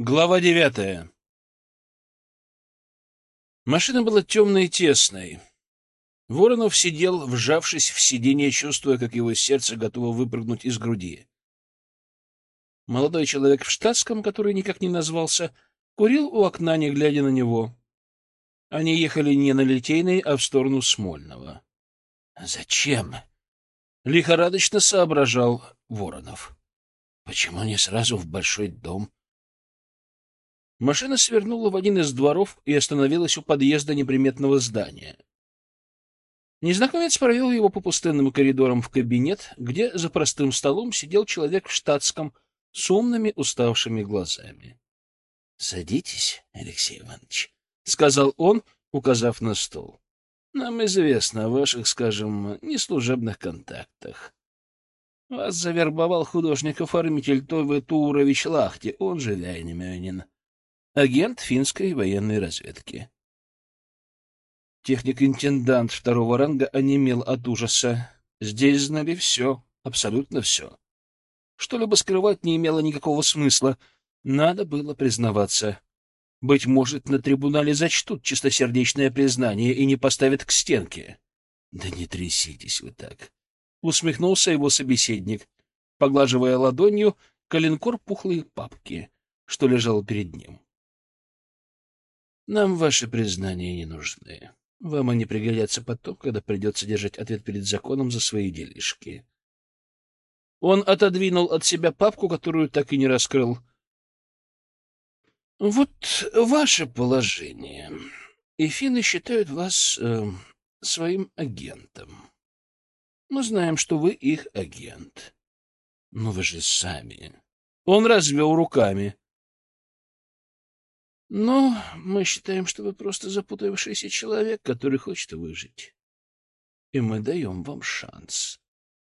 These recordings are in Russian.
Глава девятая. Машина была темной и тесной. Воронов сидел, вжавшись в сиденье, чувствуя, как его сердце готово выпрыгнуть из груди. Молодой человек в штатском, который никак не назвался, курил у окна, не глядя на него. Они ехали не на Литейной, а в сторону Смольного. «Зачем?» — лихорадочно соображал Воронов. «Почему не сразу в большой дом?» Машина свернула в один из дворов и остановилась у подъезда неприметного здания. Незнакомец провел его по пустынным коридорам в кабинет, где за простым столом сидел человек в штатском с умными уставшими глазами. — Садитесь, Алексей Иванович, — сказал он, указав на стол. — Нам известно о ваших, скажем, неслужебных контактах. Вас завербовал художник-оформитель Тове Турович Лахти, он же Вяйнемёнин агент финской военной разведки. Техник-интендант второго ранга онемел от ужаса. Здесь знали все, абсолютно все. Что-либо скрывать не имело никакого смысла. Надо было признаваться. Быть может, на трибунале зачтут чистосердечное признание и не поставят к стенке. — Да не тряситесь вы так! — усмехнулся его собеседник, поглаживая ладонью коленкор пухлой папки, что лежал перед ним. Нам ваши признания не нужны. Вам они пригодятся потом, когда придется держать ответ перед законом за свои делишки. Он отодвинул от себя папку, которую так и не раскрыл. Вот ваше положение. И финны считают вас э, своим агентом. Мы знаем, что вы их агент. Но вы же сами. Он развел руками. Но мы считаем, что вы просто запутавшийся человек, который хочет выжить. И мы даем вам шанс.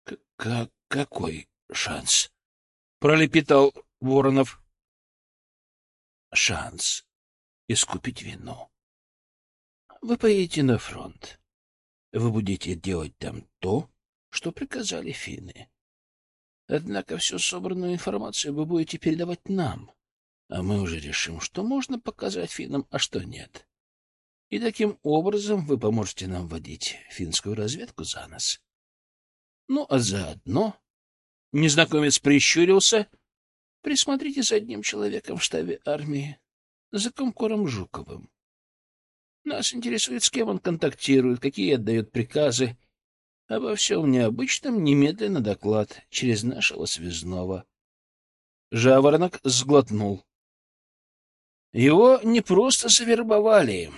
— Как Какой шанс? — пролепетал Воронов. — Шанс искупить вину. Вы поедете на фронт. Вы будете делать там то, что приказали финны. Однако всю собранную информацию вы будете передавать нам а мы уже решим, что можно показать финнам, а что нет. И таким образом вы поможете нам водить финскую разведку за нос. Ну, а заодно... Незнакомец прищурился. Присмотрите за одним человеком в штабе армии, за комкором Жуковым. Нас интересует, с кем он контактирует, какие отдает приказы. Обо всем необычном немедленно доклад через нашего связного. Жаворонок сглотнул. Его не просто завербовали.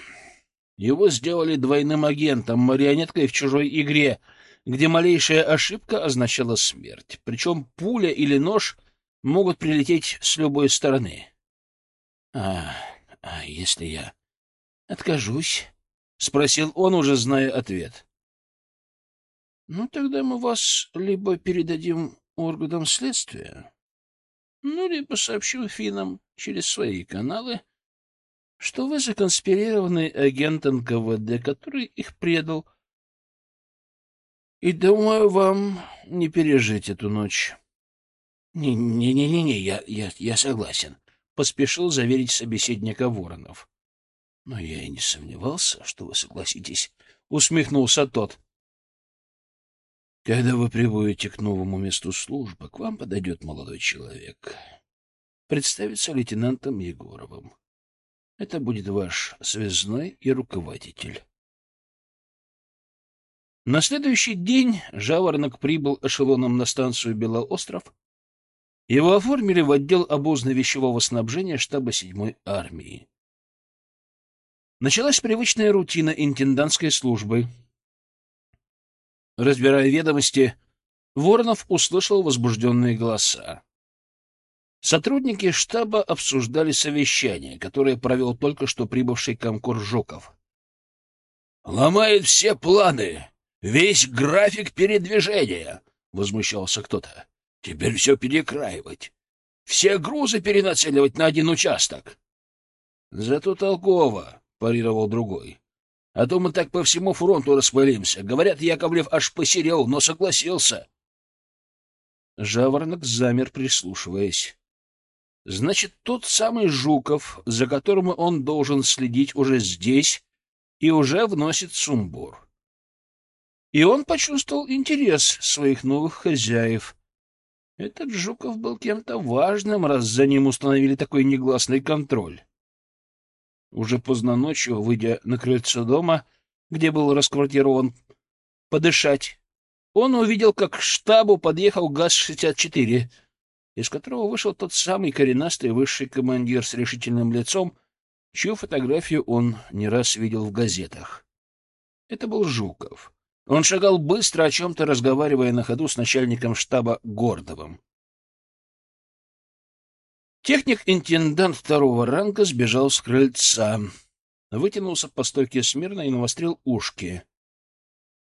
Его сделали двойным агентом, марионеткой в чужой игре, где малейшая ошибка означала смерть. Причем пуля или нож могут прилететь с любой стороны. А, а если я откажусь? — спросил он, уже зная ответ. — Ну, тогда мы вас либо передадим органам следствия, ну, либо сообщу финнам через свои каналы, что вы законспирированный агент НКВД, который их предал. И думаю, вам не пережить эту ночь. Не-не-не-не, я, я, я согласен, — поспешил заверить собеседника Воронов. — Но я и не сомневался, что вы согласитесь, — усмехнулся тот. — Когда вы прибудете к новому месту службы, к вам подойдет молодой человек. Представится лейтенантом Егоровым. Это будет ваш связной и руководитель. На следующий день Жаворонок прибыл эшелоном на станцию Белоостров. Его оформили в отдел обозно-вещевого снабжения штаба 7-й армии. Началась привычная рутина интендантской службы. Разбирая ведомости, Воронов услышал возбужденные голоса. Сотрудники штаба обсуждали совещание, которое провел только что прибывший комкор Жуков. «Ломает все планы, весь график передвижения!» — возмущался кто-то. «Теперь все перекраивать, все грузы перенацеливать на один участок». «Зато толково», — парировал другой. «А то мы так по всему фронту распылимся. Говорят, Яковлев аж посерел, но согласился». Жаворонок замер, прислушиваясь. Значит, тот самый Жуков, за которым он должен следить, уже здесь и уже вносит сумбур. И он почувствовал интерес своих новых хозяев. Этот Жуков был кем-то важным, раз за ним установили такой негласный контроль. Уже поздно ночью, выйдя на крыльцо дома, где был расквартирован, подышать, он увидел, как к штабу подъехал ГАЗ-64, из которого вышел тот самый коренастый высший командир с решительным лицом, чью фотографию он не раз видел в газетах. Это был Жуков. Он шагал быстро, о чем-то разговаривая на ходу с начальником штаба Гордовым. Техник-интендант второго ранга сбежал с крыльца, вытянулся по стойке смирно и навострил ушки.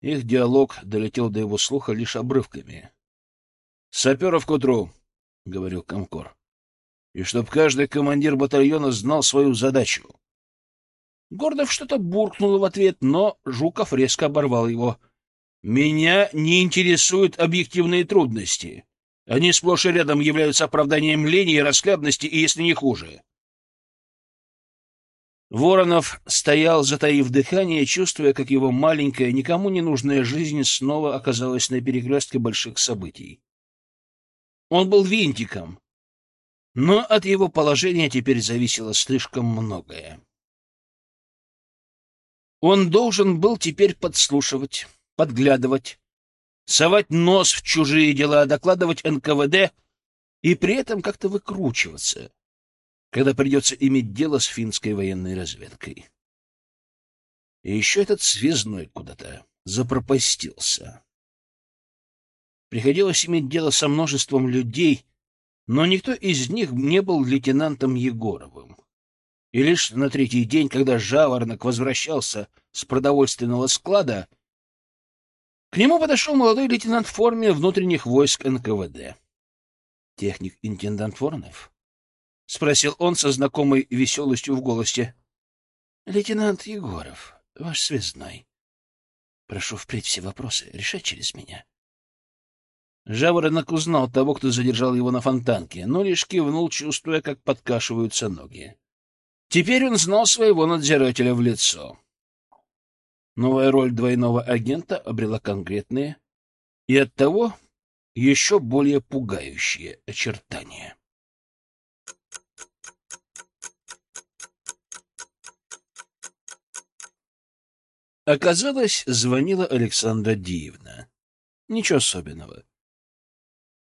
Их диалог долетел до его слуха лишь обрывками. — Саперов к утру, — говорил Комкор, — и чтоб каждый командир батальона знал свою задачу. Гордов что-то буркнул в ответ, но Жуков резко оборвал его. — Меня не интересуют объективные трудности. Они сплошь и рядом являются оправданием лени и расхлябности, и если не хуже. Воронов стоял, затаив дыхание, чувствуя, как его маленькая, никому не нужная жизнь снова оказалась на перекрестке больших событий. Он был винтиком, но от его положения теперь зависело слишком многое. Он должен был теперь подслушивать, подглядывать, совать нос в чужие дела, докладывать НКВД и при этом как-то выкручиваться, когда придется иметь дело с финской военной разведкой. И еще этот связной куда-то запропастился. Приходилось иметь дело со множеством людей, но никто из них не был лейтенантом Егоровым. И лишь на третий день, когда Жаворонок возвращался с продовольственного склада, к нему подошел молодой лейтенант в форме внутренних войск НКВД. «Техник-интендант Воронов?» — спросил он со знакомой веселостью в голосе. «Лейтенант Егоров, ваш связной. Прошу впредь все вопросы решать через меня». Жаворонок узнал того, кто задержал его на фонтанке, но лишь кивнул, чувствуя, как подкашиваются ноги. Теперь он знал своего надзирателя в лицо. Новая роль двойного агента обрела конкретные и оттого еще более пугающие очертания. Оказалось, звонила Александра Диевна. Ничего особенного.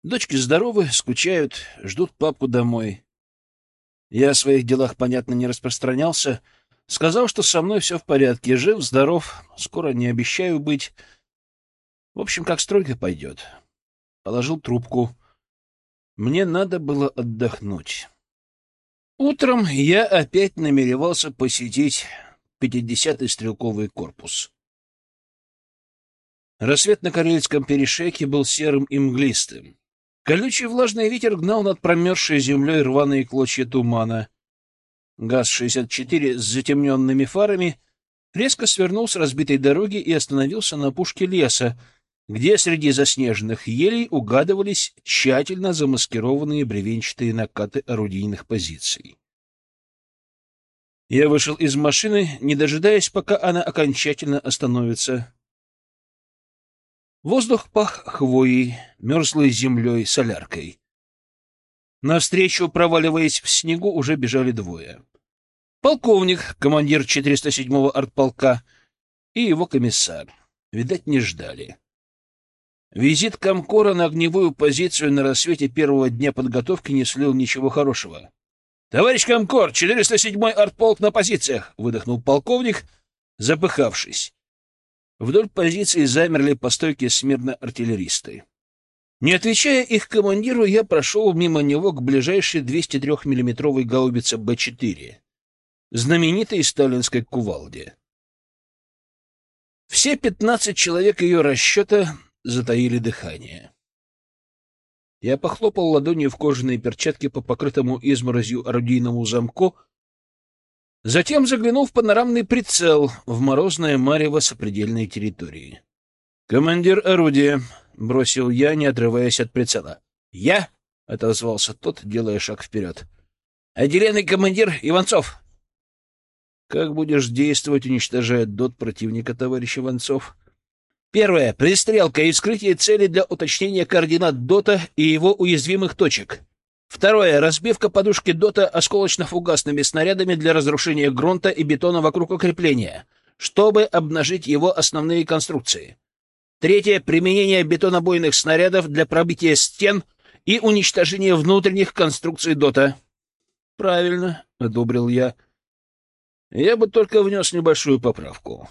Дочки здоровы, скучают, ждут папу домой. Я о своих делах, понятно, не распространялся, Сказал, что со мной все в порядке, жив, здоров, скоро не обещаю быть. В общем, как стройка пойдет. Положил трубку. Мне надо было отдохнуть. Утром я опять намеревался посетить 50-й стрелковый корпус. Рассвет на Карельском перешейке был серым и мглистым. Колючий влажный ветер гнал над промерзшей землей рваные клочья тумана. ГАЗ-64 с затемненными фарами резко свернул с разбитой дороги и остановился на пушке леса, где среди заснеженных елей угадывались тщательно замаскированные бревенчатые накаты орудийных позиций. Я вышел из машины, не дожидаясь, пока она окончательно остановится. Воздух пах хвоей, мерзлой землей, соляркой. Навстречу, проваливаясь в снегу, уже бежали двое. Полковник, командир 407-го артполка, и его комиссар. Видать, не ждали. Визит Комкора на огневую позицию на рассвете первого дня подготовки не слил ничего хорошего. — Товарищ Комкор, 407-й артполк на позициях! — выдохнул полковник, запыхавшись. Вдоль позиции замерли по стойке смирно артиллеристы. Не отвечая их командиру, я прошел мимо него к ближайшей 203 миллиметровой гаубице Б-4, знаменитой сталинской кувалде. Все 15 человек ее расчета затаили дыхание. Я похлопал ладонью в кожаные перчатки по покрытому изморозью орудийному замку, затем заглянул в панорамный прицел в морозное марево сопредельной территории. «Командир орудия», — бросил я, не отрываясь от прицела. «Я?» — отозвался тот, делая шаг вперед. Отделенный командир Иванцов. Как будешь действовать, уничтожая дот противника, товарищ Иванцов? Первое. Пристрелка и вскрытие цели для уточнения координат дота и его уязвимых точек. Второе. Разбивка подушки дота осколочно-фугасными снарядами для разрушения грунта и бетона вокруг укрепления, чтобы обнажить его основные конструкции. Третье. Применение бетонобойных снарядов для пробития стен и уничтожения внутренних конструкций дота. Правильно, — одобрил я. Я бы только внес небольшую поправку.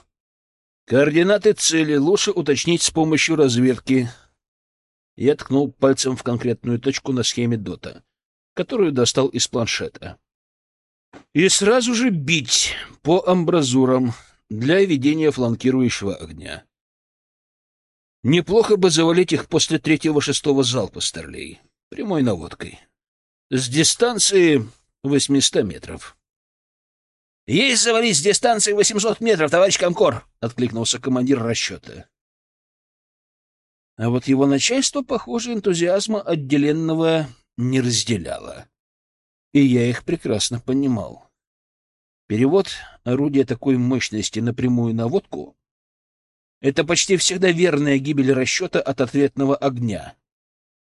Координаты цели лучше уточнить с помощью разведки. Я ткнул пальцем в конкретную точку на схеме дота, которую достал из планшета. И сразу же бить по амбразурам для ведения фланкирующего огня. Неплохо бы завалить их после третьего-шестого залпа старлей, прямой наводкой. С дистанции 800 метров. «Есть завалить с дистанции 800 метров, товарищ Комкор!» — откликнулся командир расчета. А вот его начальство, похоже, энтузиазма отделенного не разделяло. И я их прекрасно понимал. Перевод орудия такой мощности на прямую наводку — это почти всегда верная гибель расчета от ответного огня,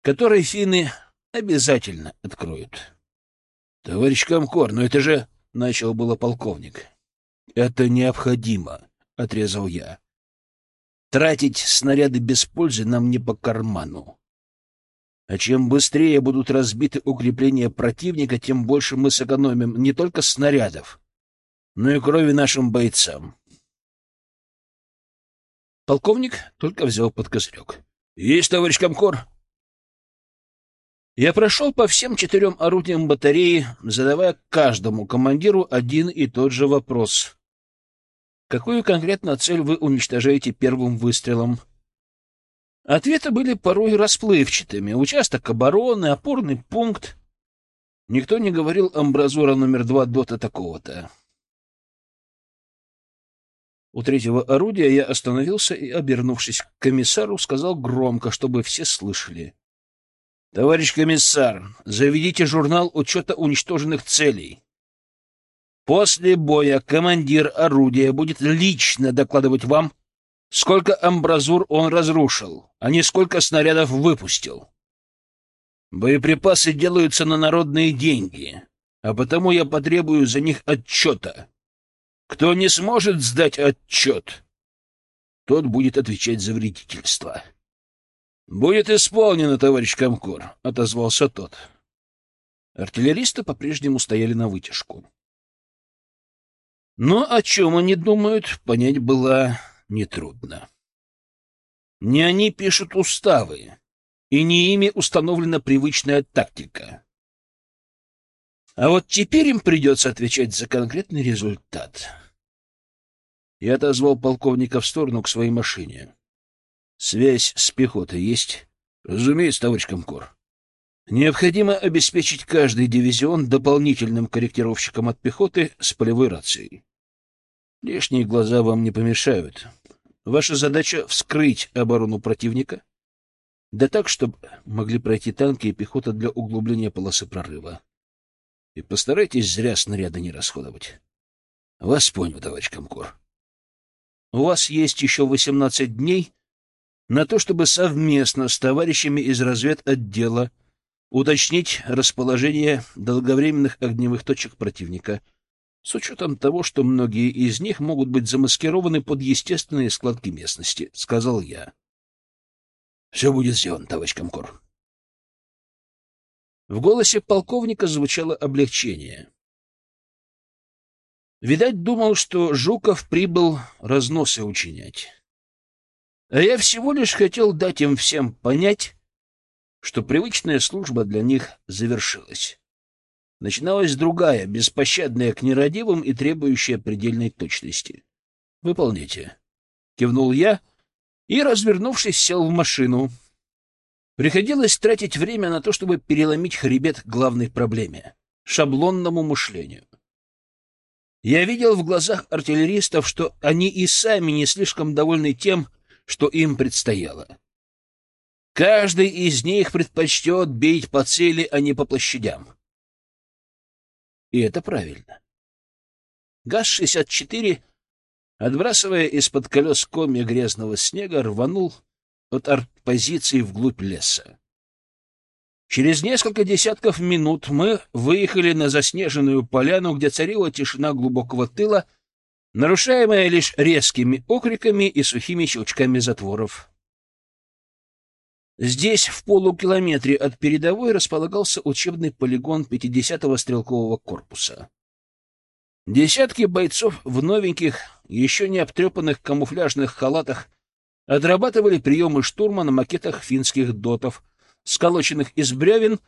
который финны обязательно откроют. — Товарищ Комкор, но это же... — начал было полковник. — Это необходимо, — отрезал я. — Тратить снаряды без пользы нам не по карману. А чем быстрее будут разбиты укрепления противника, тем больше мы сэкономим не только снарядов, но и крови нашим бойцам. Полковник только взял под козырек. — Есть, товарищ Комкор! Я прошел по всем четырем орудиям батареи, задавая каждому командиру один и тот же вопрос. Какую конкретно цель вы уничтожаете первым выстрелом? Ответы были порой расплывчатыми. Участок обороны, опорный пункт. Никто не говорил амбразура номер два дота такого-то. У третьего орудия я остановился и, обернувшись к комиссару, сказал громко, чтобы все слышали. Товарищ комиссар, заведите журнал учета уничтоженных целей. После боя командир орудия будет лично докладывать вам, сколько амбразур он разрушил, а не сколько снарядов выпустил. Боеприпасы делаются на народные деньги, а потому я потребую за них отчета. Кто не сможет сдать отчет, тот будет отвечать за вредительство. «Будет исполнено, товарищ Комкор», — отозвался тот. Артиллеристы по-прежнему стояли на вытяжку. Но о чем они думают, понять было нетрудно. Не они пишут уставы, и не ими установлена привычная тактика. А вот теперь им придется отвечать за конкретный результат. Я отозвал полковника в сторону к своей машине. Связь с пехотой есть? Разумеется, товарищ Комкор. Необходимо обеспечить каждый дивизион дополнительным корректировщиком от пехоты с полевой рацией. Лишние глаза вам не помешают. Ваша задача — вскрыть оборону противника, да так, чтобы могли пройти танки и пехота для углубления полосы прорыва. И постарайтесь зря снаряды не расходовать. Вас понял, товарищ Комкор. У вас есть еще восемнадцать дней на то, чтобы совместно с товарищами из разведотдела уточнить расположение долговременных огневых точек противника, с учетом того, что многие из них могут быть замаскированы под естественные складки местности, — сказал я. — Все будет сделано, товарищ Комкор. В голосе полковника звучало облегчение. Видать, думал, что Жуков прибыл разносы учинять. А я всего лишь хотел дать им всем понять, что привычная служба для них завершилась. Начиналась другая, беспощадная к нерадивым и требующая предельной точности. «Выполните», — кивнул я и, развернувшись, сел в машину. Приходилось тратить время на то, чтобы переломить хребет главной проблеме — шаблонному мышлению. Я видел в глазах артиллеристов, что они и сами не слишком довольны тем, что им предстояло. Каждый из них предпочтет бить по цели, а не по площадям. И это правильно. ГАЗ-64, отбрасывая из-под колес комья грязного снега, рванул от артпозиции вглубь леса. Через несколько десятков минут мы выехали на заснеженную поляну, где царила тишина глубокого тыла, нарушаемая лишь резкими окриками и сухими щелчками затворов. Здесь, в полукилометре от передовой, располагался учебный полигон 50-го стрелкового корпуса. Десятки бойцов в новеньких, еще не обтрепанных камуфляжных халатах отрабатывали приемы штурма на макетах финских дотов, сколоченных из бревен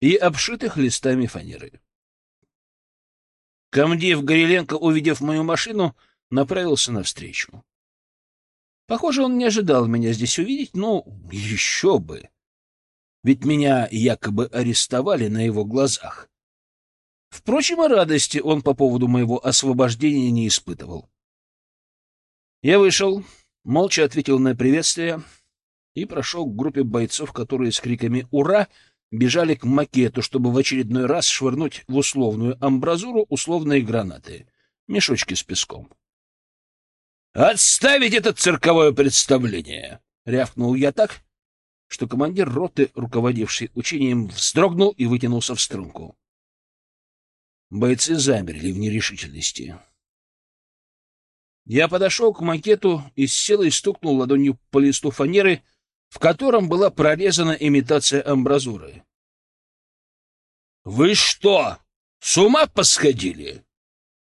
и обшитых листами фанеры. Комдив Гореленко, увидев мою машину, направился навстречу. Похоже, он не ожидал меня здесь увидеть, но еще бы. Ведь меня якобы арестовали на его глазах. Впрочем, о радости он по поводу моего освобождения не испытывал. Я вышел, молча ответил на приветствие и прошел к группе бойцов, которые с криками «Ура!» Бежали к макету, чтобы в очередной раз швырнуть в условную амбразуру условные гранаты, мешочки с песком. «Отставить это цирковое представление!» — рявкнул я так, что командир роты, руководивший учением, вздрогнул и вытянулся в струнку. Бойцы замерли в нерешительности. Я подошел к макету и с силой стукнул ладонью по листу фанеры, в котором была прорезана имитация амбразуры. «Вы что, с ума посходили?»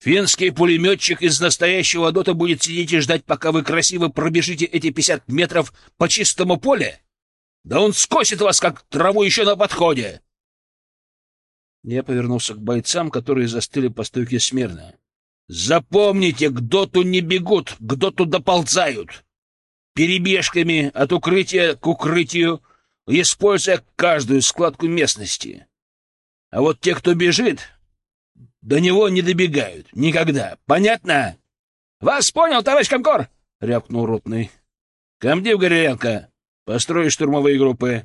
Финский пулеметчик из настоящего дота будет сидеть и ждать, пока вы красиво пробежите эти пятьдесят метров по чистому поле? Да он скосит вас, как траву еще на подходе!» Я повернулся к бойцам, которые застыли по стойке смирно. «Запомните, к доту не бегут, к доту доползают. Перебежками от укрытия к укрытию, используя каждую складку местности. А вот те, кто бежит, до него не добегают. Никогда. Понятно? — Вас понял, товарищ Комкор! — рявкнул ротный. — Комдив Гореленко, построй штурмовые группы.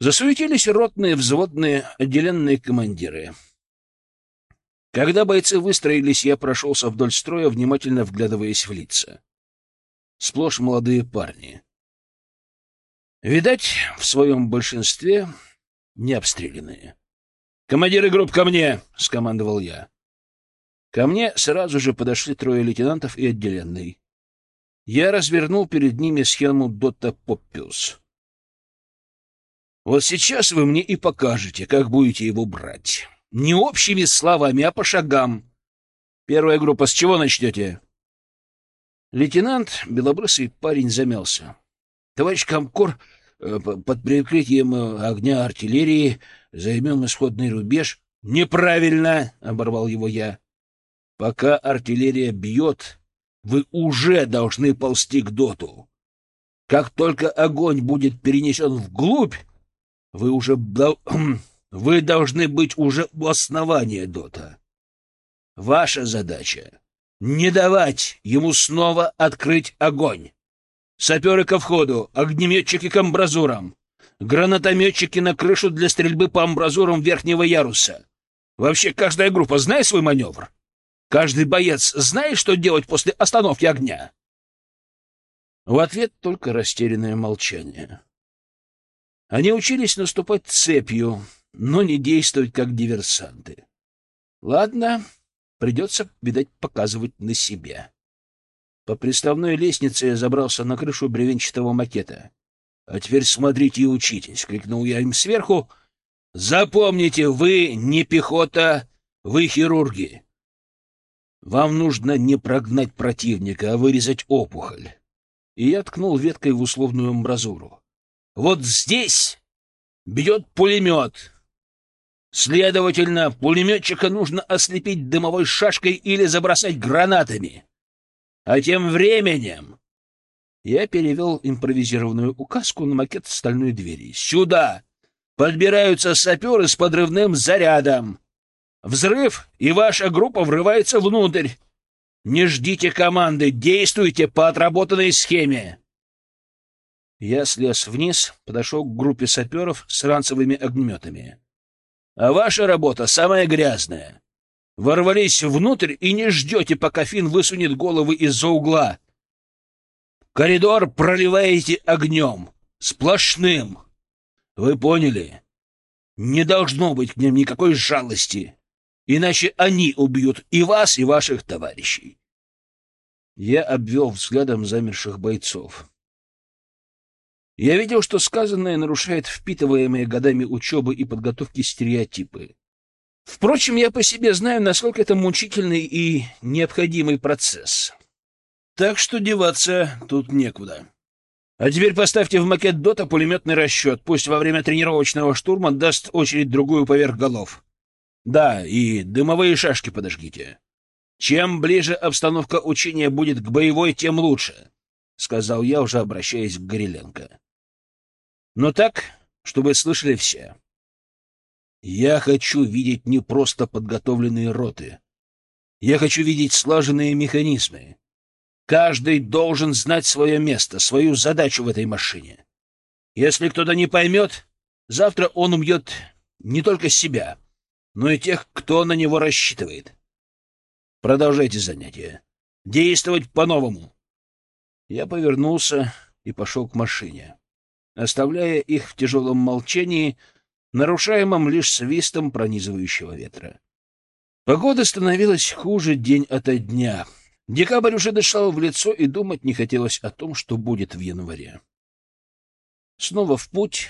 Засуетились ротные, взводные, отделенные командиры. Когда бойцы выстроились, я прошелся вдоль строя, внимательно вглядываясь в лица. Сплошь молодые парни. Видать, в своем большинстве не обстрелянные. «Командиры групп ко мне!» — скомандовал я. Ко мне сразу же подошли трое лейтенантов и отделенный. Я развернул перед ними схему Дотта Поппиус. Вот сейчас вы мне и покажете, как будете его брать. Не общими словами, а по шагам. Первая группа, с чего начнете? Лейтенант, белобрысый парень, замялся. Товарищ Комкор, э, под прикрытием э, огня артиллерии займем исходный рубеж. — Неправильно! — оборвал его я. — Пока артиллерия бьет, вы уже должны ползти к доту. Как только огонь будет перенесен вглубь, вы уже... Вы должны быть уже у основания дота. Ваша задача — не давать ему снова открыть огонь. Саперы ко входу, огнеметчики к амбразурам. Гранатометчики на крышу для стрельбы по амбразурам верхнего яруса. Вообще, каждая группа знает свой маневр? Каждый боец знает, что делать после остановки огня? В ответ только растерянное молчание. Они учились наступать цепью, но не действовать как диверсанты. Ладно, придется, видать, показывать на себе. По приставной лестнице я забрался на крышу бревенчатого макета. А теперь смотрите и учитесь, — крикнул я им сверху. Запомните, вы не пехота, вы хирурги. Вам нужно не прогнать противника, а вырезать опухоль. И я ткнул веткой в условную амбразуру. Вот здесь бьет пулемет. Следовательно, пулеметчика нужно ослепить дымовой шашкой или забросать гранатами. А тем временем я перевел импровизированную указку на макет стальной двери. «Сюда! Подбираются саперы с подрывным зарядом. Взрыв, и ваша группа врывается внутрь. Не ждите команды, действуйте по отработанной схеме!» Я слез вниз, подошел к группе саперов с ранцевыми огнеметами. А ваша работа самая грязная. Ворвались внутрь и не ждете, пока Фин высунет головы из-за угла. Коридор проливаете огнем. Сплошным. Вы поняли? Не должно быть к ним никакой жалости. Иначе они убьют и вас, и ваших товарищей. Я обвел взглядом замерших бойцов. Я видел, что сказанное нарушает впитываемые годами учебы и подготовки стереотипы. Впрочем, я по себе знаю, насколько это мучительный и необходимый процесс. Так что деваться тут некуда. А теперь поставьте в макет ДОТа пулеметный расчет. Пусть во время тренировочного штурма даст очередь другую поверх голов. Да, и дымовые шашки подожгите. Чем ближе обстановка учения будет к боевой, тем лучше, — сказал я, уже обращаясь к Гореленко. Но так, чтобы слышали все. Я хочу видеть не просто подготовленные роты. Я хочу видеть слаженные механизмы. Каждый должен знать свое место, свою задачу в этой машине. Если кто-то не поймет, завтра он убьет не только себя, но и тех, кто на него рассчитывает. Продолжайте занятия. Действовать по-новому. Я повернулся и пошел к машине, оставляя их в тяжелом молчании, нарушаемом лишь свистом пронизывающего ветра. Погода становилась хуже день ото дня. Декабрь уже дышал в лицо, и думать не хотелось о том, что будет в январе. Снова в путь.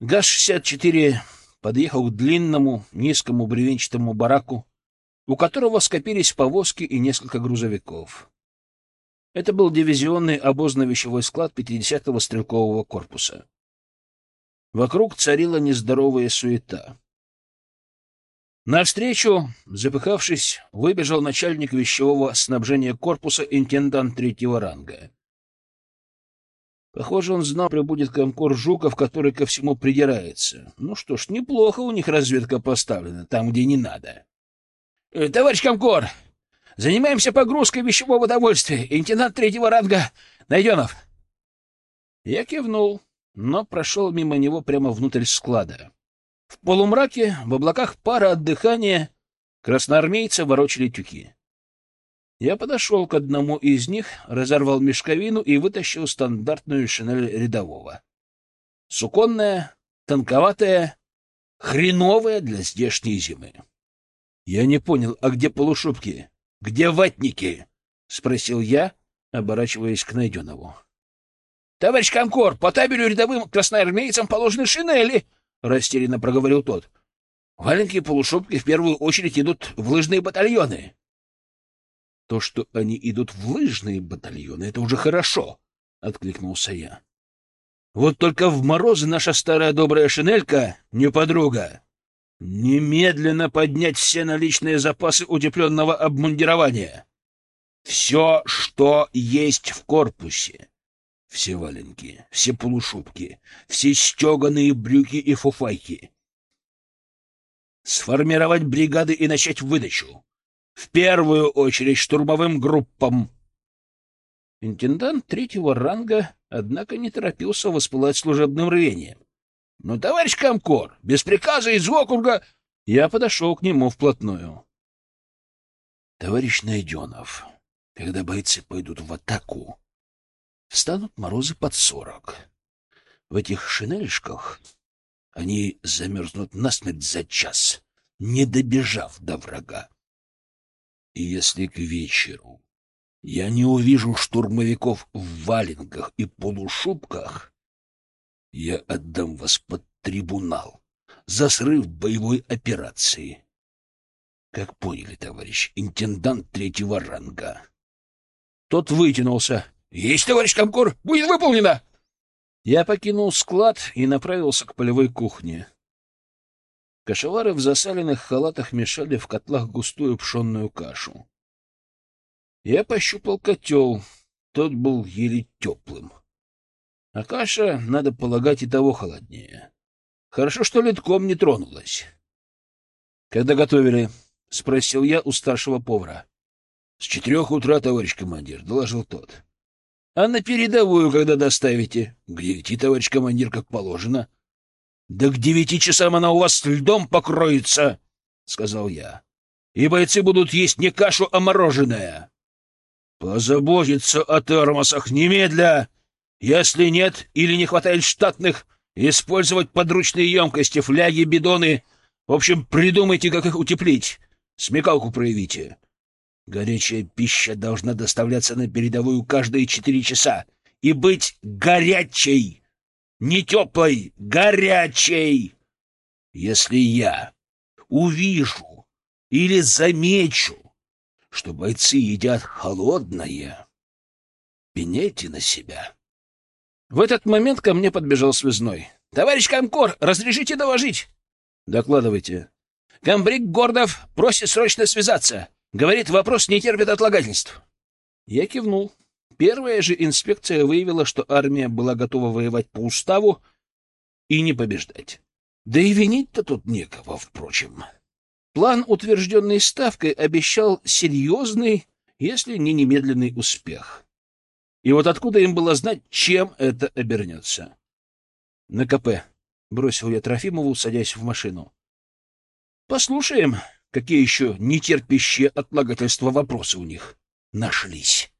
ГАЗ-64 подъехал к длинному, низкому бревенчатому бараку, у которого скопились повозки и несколько грузовиков. Это был дивизионный обозно-вещевой склад 50-го стрелкового корпуса. Вокруг царила нездоровая суета. Навстречу, запыхавшись, выбежал начальник вещевого снабжения корпуса интендант третьего ранга. Похоже, он знал, прибудет комкор Жуков, который ко всему придирается. Ну что ж, неплохо у них разведка поставлена, там, где не надо. Э, — Товарищ Комкор, занимаемся погрузкой вещевого удовольствия. Лейтенант третьего ранга Найденов. Я кивнул, но прошел мимо него прямо внутрь склада. В полумраке, в облаках пара от дыхания, красноармейцы ворочали тюки. Я подошел к одному из них, разорвал мешковину и вытащил стандартную шинель рядового. Суконная, тонковатая, хреновая для здешней зимы. Я не понял, а где полушубки? Где ватники? спросил я, оборачиваясь к Найденову. Товарищ Комкор, по табелю рядовым красноармейцам положены шинели, растерянно проговорил тот. Валенки полушубки в первую очередь идут в лыжные батальоны. То, что они идут в лыжные батальоны, это уже хорошо, откликнулся я. Вот только в морозы наша старая добрая шинелька не подруга. Немедленно поднять все наличные запасы утепленного обмундирования. Все, что есть в корпусе. Все валенки, все полушубки, все стеганые брюки и фуфайки. Сформировать бригады и начать выдачу. В первую очередь штурмовым группам. Интендант третьего ранга, однако, не торопился воспылать служебным рвением. — Ну, товарищ Комкор, без приказа из округа... Я подошел к нему вплотную. — Товарищ Найденов, когда бойцы пойдут в атаку, встанут морозы под сорок. В этих шинелишках они замерзнут насмерть за час, не добежав до врага. И если к вечеру я не увижу штурмовиков в валенках и полушубках, я отдам вас под трибунал за срыв боевой операции. Как поняли, товарищ, интендант третьего ранга. Тот вытянулся. — Есть, товарищ Комкор! Будет выполнено! Я покинул склад и направился к полевой кухне. Кашевары в засаленных халатах мешали в котлах густую пшенную кашу. Я пощупал котел. Тот был еле теплым. А каша, надо полагать, и того холоднее. Хорошо, что литком не тронулась. — Когда готовили? — спросил я у старшего повара. — С четырех утра, товарищ командир, — доложил тот. — А на передовую когда доставите? — К девяти, товарищ командир, как положено. Да к девяти часам она у вас льдом покроется, — сказал я. И бойцы будут есть не кашу, а мороженое. Позаботиться о термосах немедля. Если нет или не хватает штатных, использовать подручные емкости, фляги, бидоны. В общем, придумайте, как их утеплить. Смекалку проявите. Горячая пища должна доставляться на передовую каждые четыре часа и быть горячей, не теплой, горячей. Если я увижу или замечу, что бойцы едят холодное, пеняйте на себя. В этот момент ко мне подбежал связной. — Товарищ Комкор, разрешите доложить? — Докладывайте. — Комбриг Гордов просит срочно связаться. Говорит, вопрос не терпит отлагательств. Я кивнул. Первая же инспекция выявила, что армия была готова воевать по уставу и не побеждать. Да и винить-то тут некого, впрочем. План, утвержденный Ставкой, обещал серьезный, если не немедленный успех. И вот откуда им было знать, чем это обернется? — На КП, — бросил я Трофимову, садясь в машину. — Послушаем, какие еще нетерпящие отлагательства вопросы у них нашлись.